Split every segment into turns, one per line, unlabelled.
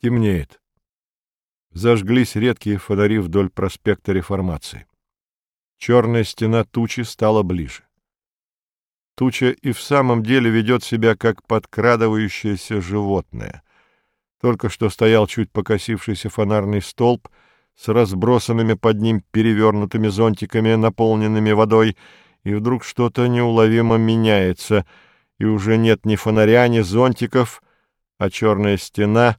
Темнеет. Зажглись редкие фонари вдоль проспекта Реформации. Черная стена тучи стала ближе. Туча и в самом деле ведет себя как подкрадывающееся животное. Только что стоял чуть покосившийся фонарный столб с разбросанными под ним перевернутыми зонтиками, наполненными водой, и вдруг что-то неуловимо меняется, и уже нет ни фонаря, ни зонтиков, а черная стена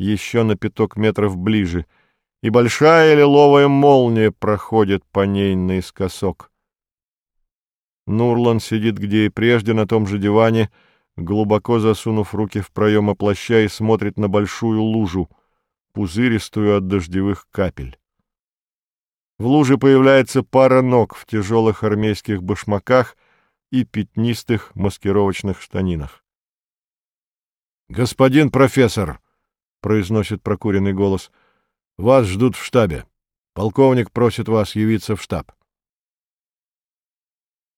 еще на пяток метров ближе, и большая лиловая молния проходит по ней наискосок. Нурлан сидит где и прежде на том же диване, глубоко засунув руки в проемы плаща и смотрит на большую лужу, пузыристую от дождевых капель. В луже появляется пара ног в тяжелых армейских башмаках и пятнистых маскировочных штанинах. «Господин профессор!» — произносит прокуренный голос. «Вас ждут в штабе. Полковник просит вас явиться в штаб».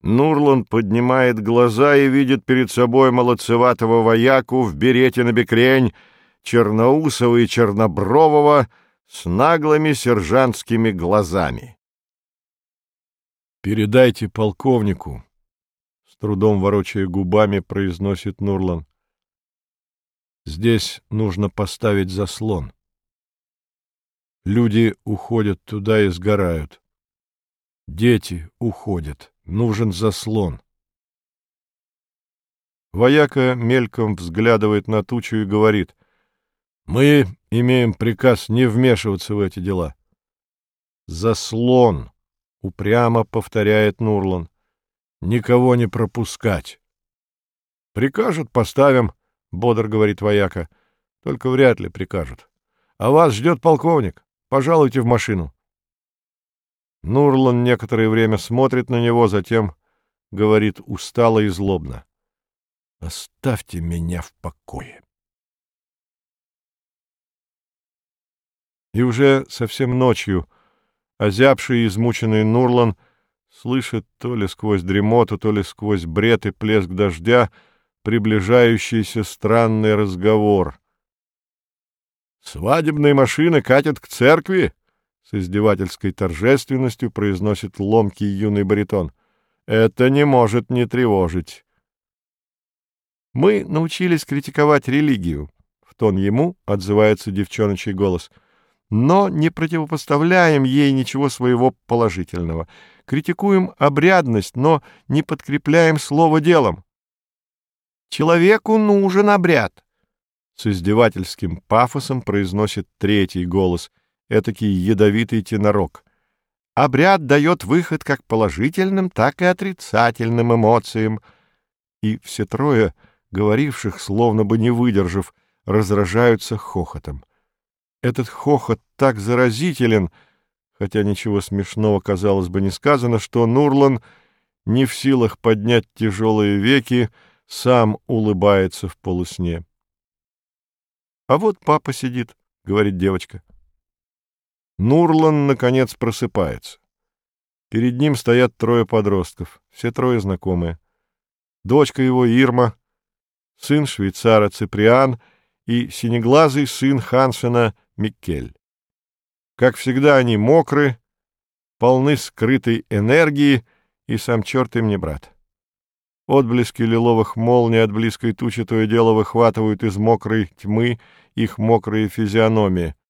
Нурланд поднимает глаза и видит перед собой молодцеватого вояку в берете на бекрень, черноусого и чернобрового, с наглыми сержантскими глазами. «Передайте полковнику», — с трудом ворочая губами, произносит Нурлан. «Здесь нужно поставить заслон. Люди уходят туда и сгорают. Дети уходят нужен заслон. Вояка мельком взглядывает на тучу и говорит, «Мы имеем приказ не вмешиваться в эти дела». «Заслон», — упрямо повторяет Нурлан, — «никого не пропускать». «Прикажут, поставим», — бодр говорит вояка, — «только вряд ли прикажут. А вас ждет полковник. Пожалуйте в машину». Нурлан некоторое время смотрит на него, затем говорит устало и злобно. «Оставьте меня в покое». И уже совсем ночью озябший и измученный Нурлан слышит то ли сквозь дремоту, то ли сквозь бред и плеск дождя приближающийся странный разговор. «Свадебные машины катят к церкви!» с издевательской торжественностью произносит ломкий юный баритон. «Это не может не тревожить». «Мы научились критиковать религию», — в тон ему отзывается девчоночий голос, «но не противопоставляем ей ничего своего положительного. Критикуем обрядность, но не подкрепляем слово делом». «Человеку нужен обряд», — с издевательским пафосом произносит третий голос — этакий ядовитый тенорок. Обряд дает выход как положительным, так и отрицательным эмоциям. И все трое, говоривших, словно бы не выдержав, разражаются хохотом. Этот хохот так заразителен, хотя ничего смешного, казалось бы, не сказано, что Нурлан не в силах поднять тяжелые веки, сам улыбается в полусне. — А вот папа сидит, — говорит девочка. Нурлан, наконец, просыпается. Перед ним стоят трое подростков, все трое знакомые. Дочка его Ирма, сын швейцара Циприан и синеглазый сын Хансена Миккель. Как всегда, они мокры, полны скрытой энергии, и сам черт им не брат. Отблески лиловых молний от близкой тучи то и дело выхватывают из мокрой тьмы их мокрые физиономии —